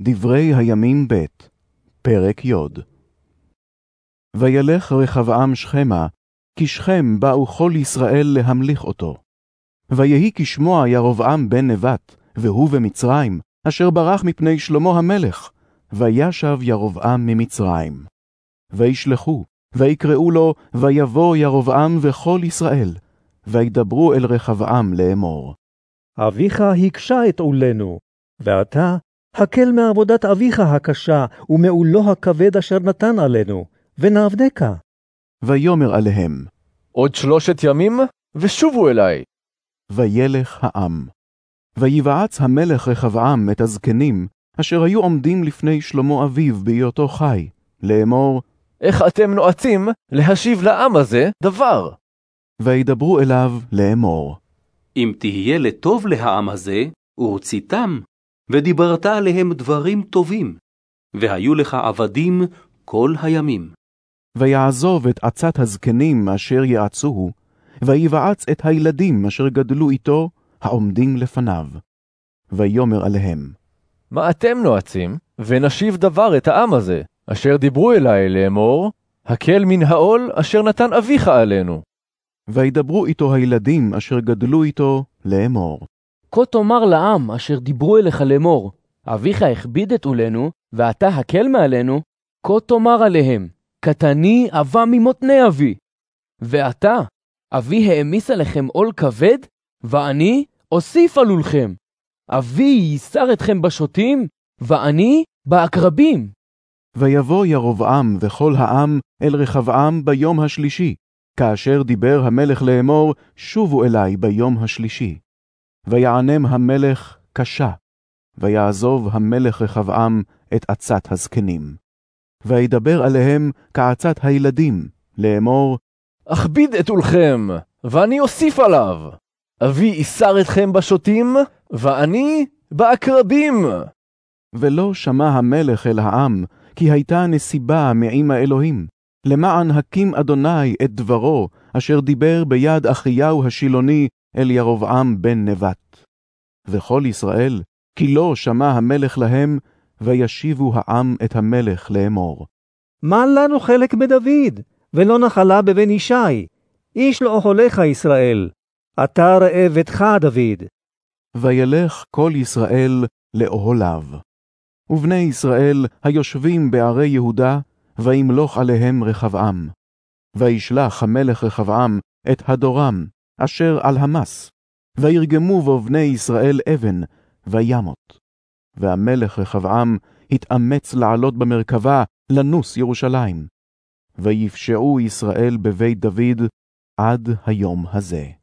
דברי הימים ב', פרק י. וילך רחבעם שכמה, כי שכם באו כל ישראל להמליך אותו. ויהי כשמוע ירבעם בן נבט, והוא במצרים, אשר ברח מפני שלמה המלך, וישב ירבעם ממצרים. וישלחו, ויקראו לו, ויבוא ירבעם וכל ישראל, וידברו אל רחבעם לאמור. אביך הקשה את עולנו, ועתה הקל מעבודת אביך הקשה, ומעולו הכבד אשר נתן עלינו, ונעבדך. ויאמר עליהם, עוד שלושת ימים, ושובו אלי. וילך העם. ויבעץ המלך רחבעם את הזקנים, אשר היו עומדים לפני שלמה אביו בהיותו חי, לאמור, איך אתם נועצים להשיב לעם הזה דבר? וידברו אליו לאמור. אם תהיה לטוב להעם הזה, ורציתם, ודיברת עליהם דברים טובים, והיו לך עבדים כל הימים. ויעזוב את עצת הזקנים אשר יעצוהו, ויבעץ את הילדים אשר גדלו איתו, העומדים לפניו. ויאמר עליהם, מה אתם נועצים, ונשיב דבר את העם הזה, אשר דיברו אלי לאמור, הקל מן העול אשר נתן אביך עלינו. וידברו איתו הילדים אשר גדלו איתו לאמור. כה תאמר לעם אשר דיברו אליך לאמור, אביך הכביד את עולנו, ואתה הקל מעלינו, כה תאמר עליהם, קטני עבה ממותני אבי. ועתה, אבי העמיס עליכם עול כבד, ואני אוסיף עלולכם. אבי ייסר אתכם בשוטים, ואני בעקרבים. ויבוא ירבעם וכל העם אל רחבעם ביום השלישי, כאשר דיבר המלך לאמור, שובו אלי ביום השלישי. ויענם המלך קשה, ויעזוב המלך רחבעם את עצת הזקנים. וידבר עליהם כעצת הילדים, לאמור, אכביד את עולכם, ואני אוסיף עליו. אבי ייסר אתכם בשוטים, ואני בעקרבים. ולא שמע המלך אל העם, כי הייתה נסיבה מעם האלוהים, למען הקים אדוני את דברו, אשר דיבר ביד אחיהו השילוני אל ירבעם בן נבט. וכל ישראל, כי לא שמע המלך להם, וישיבו העם את המלך לאמור. מה לנו חלק בדוד, ולא נחלה בבן ישי? איש לא אוכלך ישראל, אתה ראה ביתך דוד. וילך כל ישראל לאוהליו. ובני ישראל היושבים בערי יהודה, וימלוך עליהם רחבעם. וישלח המלך רחבעם את הדורם, אשר על המס, וירגמו בו בני ישראל אבן, וימות. והמלך רחבעם התאמץ לעלות במרכבה, לנוס ירושלים. ויפשעו ישראל בבית דוד עד היום הזה.